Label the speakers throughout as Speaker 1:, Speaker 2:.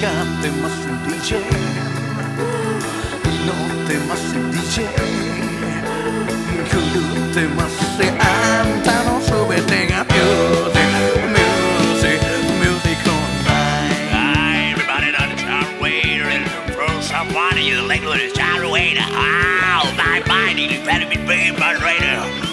Speaker 1: cante más semplice, notte más semplice, colute más se anta, no sube tenga music, music,
Speaker 2: music all night. I'm John for somebody, you the language is John Wayne. Oh, my mind, you better be brave,
Speaker 1: moderator.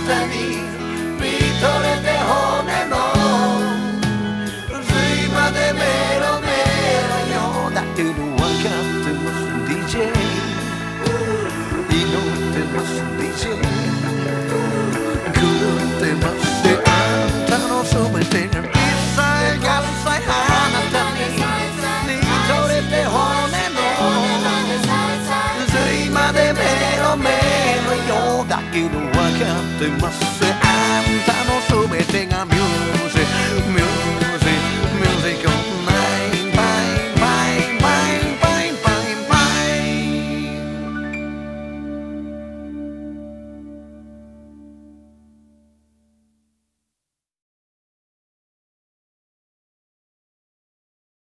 Speaker 1: たに見とれて骨の髄までメロメロよだ。っての分かってます DJ 祈ってます DJ だけど分かってます。あんたの全てが妙